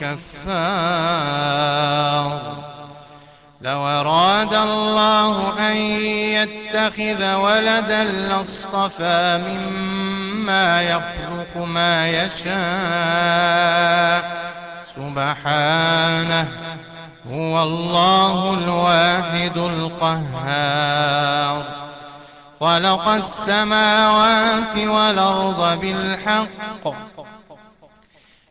كفار لو أراد الله أن يتخذ ولدا لاصطفى مما يخلق ما يشاء. سبحانه هو الله الواحد القهار. خلق السماوات والأرض بالحق.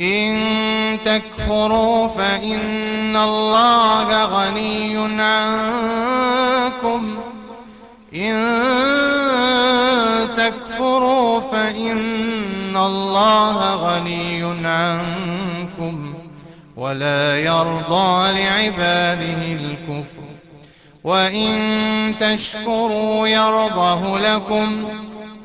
إن تكفروا فإن الله غني عنكم. إن تكفروا فإن الله غني عنكم ولا يرضى لعباده الكفر. وإن تشكروا يرضه لكم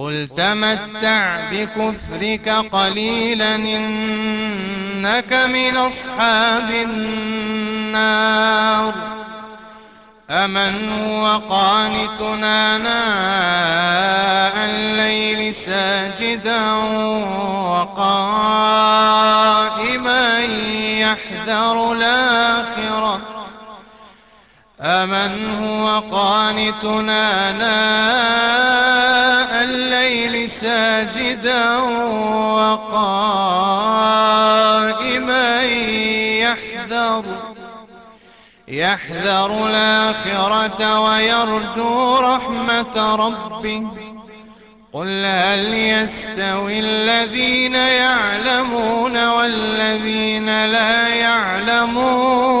قل تمتع بكفرك قليلا إنك من أصحاب النار أمن هو قانتنا ناء الليل ساجدا وقائما يحذر الآخرة أمن هو قانتنا ناء الليل ساجدا وقائما يحذر يحذر الآخرة ويرجو رحمة ربه. قل هل يستوي الذين يعلمون والذين لا يعلمون؟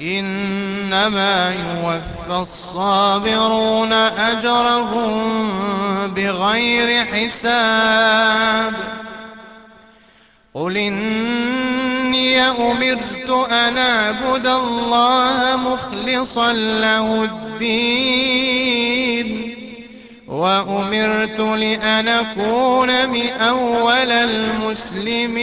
إنما يوفى الصابرون أجرهم بغير حساب. قل إني أمرت أن أعبد الله مخلصا له الدين وأمرت لأن أكون من أول المسلمين.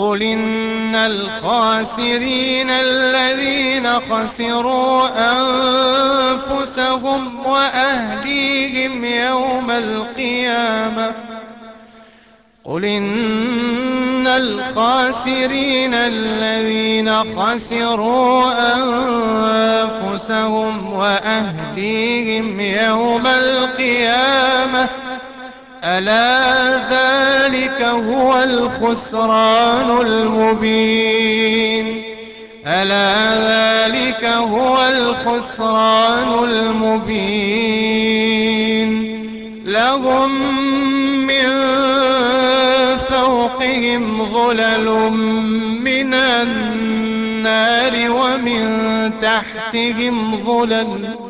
قل إن الخاسرين الذين خسروا أنفسهم وأهليهم يوم القيامة قل إن الخاسرين الذين خسروا أنفسهم وأهليهم يوم القيامة ألا ذلك هو الخسران المبين؟ ألا ذلك هو الخسران المبين؟ لهم من فوقهم ظلل من النار ومن تحتهم ظلل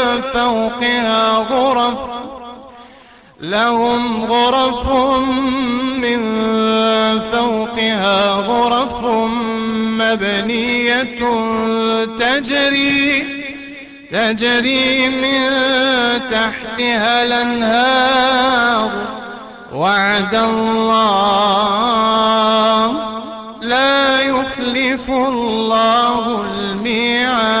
فوقها غرف لهم غرف من فوقها غرف مبنية تجري تجري من تحتها الأنهار. وعد الله لا يخلف الله الميعاد.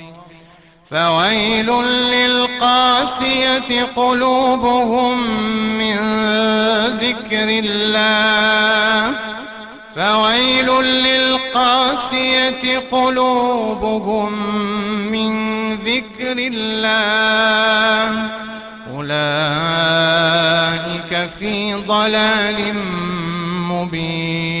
فويل للقاسية قلوبهم من ذكر الله. فويل للقاسية قلوبهم من ذكر الله. أولئك في ضلال مبين.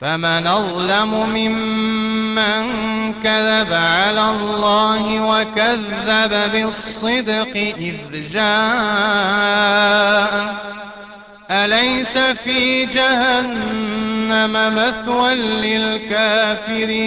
فمن أظلم ممن كذب على الله وكذب بالصدق إذ جاء أليس في جهنم مثوى للكافرين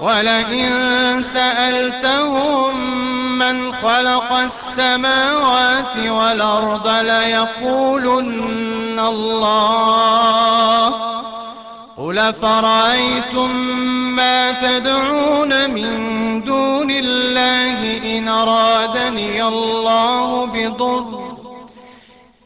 ولئن سألتهم من خلق السماوات والأرض ليقولن الله. قل فرأيتم ما تدعون من دون الله إن أرادني الله بضر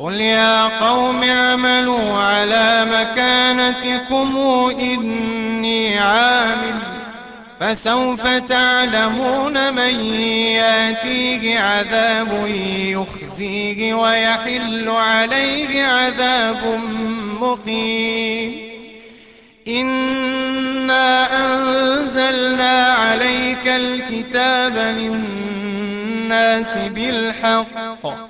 قل يا قوم اعملوا على مكانتكم إني عامل فسوف تعلمون من ياتيه عذاب يخزيه ويحل عليه عذاب مقيم إنا أنزلنا عليك الكتاب للناس بالحق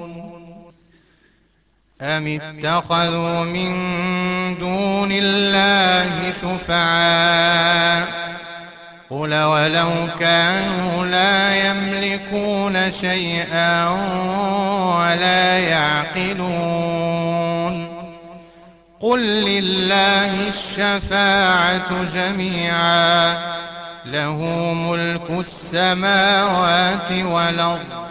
أم اتخذوا من دون الله شفعاء قل ولو كانوا لا يملكون شيئا ولا يعقلون قل لله الشفاعة جميعا له ملك السماوات والأرض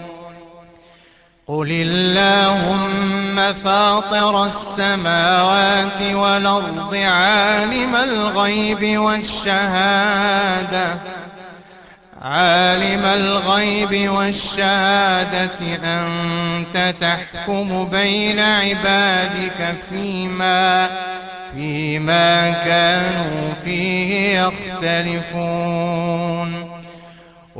قل اللهم فاطر السماوات والأرض عالم الغيب والشهادة عالم الغيب والشهادة أنت تحكم بين عبادك فيما فيما كانوا فيه يختلفون.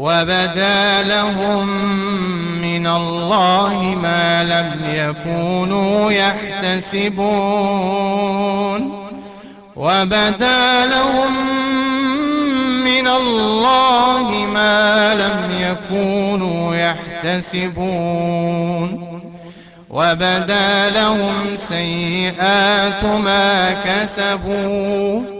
وبدا لهم من الله ما لم يكونوا يحتسبون. وبدا لهم من الله ما لم يكونوا يحتسبون. وبدا لهم سيئات ما كسبوا.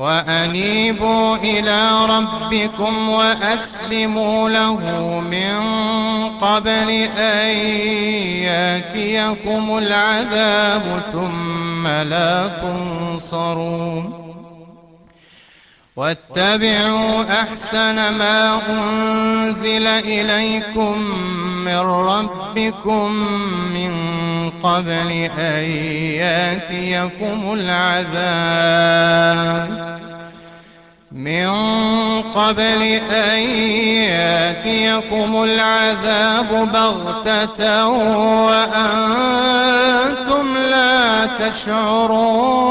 وأنيبوا إلى ربكم وأسلموا له من قبل أن يأتيكم العذاب ثم لا تنصرون واتبعوا أحسن ما أنزل إليكم من ربكم من قبل أن يأتيكم العذاب. من قبل أن يأتيكم العذاب بغتة وأنتم لا تشعرون.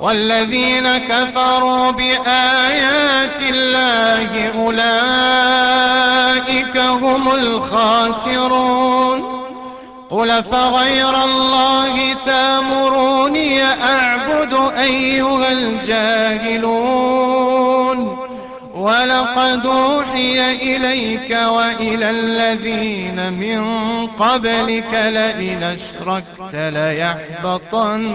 والذين كفروا بآيات الله أولئك هم الخاسرون. قل فغير الله تامروني أعبد أيها الجاهلون. ولقد أوحي إليك وإلى الذين من قبلك لئن أشركت ليحبطن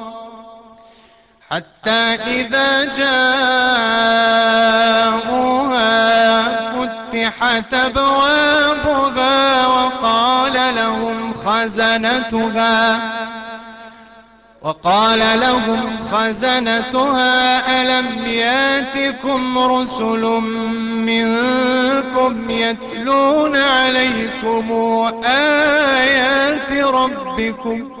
حتى إذا جاءوها فتحت أبوابها وقال لهم خزنتها وقال لهم خزنتها ألم ياتكم رسل منكم يتلون عليكم آيات ربكم؟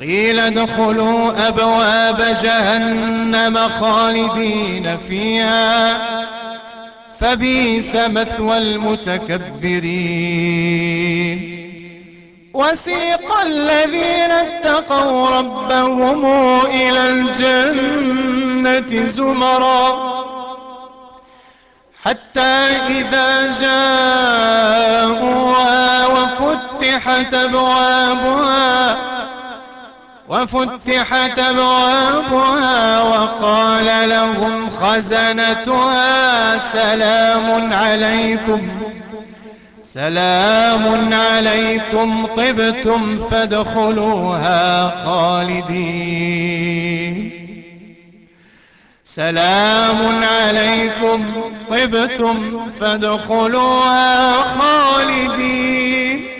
قيل ادخلوا أبواب جهنم خالدين فيها. فبيس مثوى المتكبرين. وسيق الذين اتقوا ربهم إلى الجنة زمرا. حتى إذا جاءوها وفتحت أبوابها وفتحت أبوابها وقال لهم خزنتها سلام عليكم. سلام عليكم طبتم فادخلوها خالدين. سلام عليكم طبتم فادخلوها خالدين.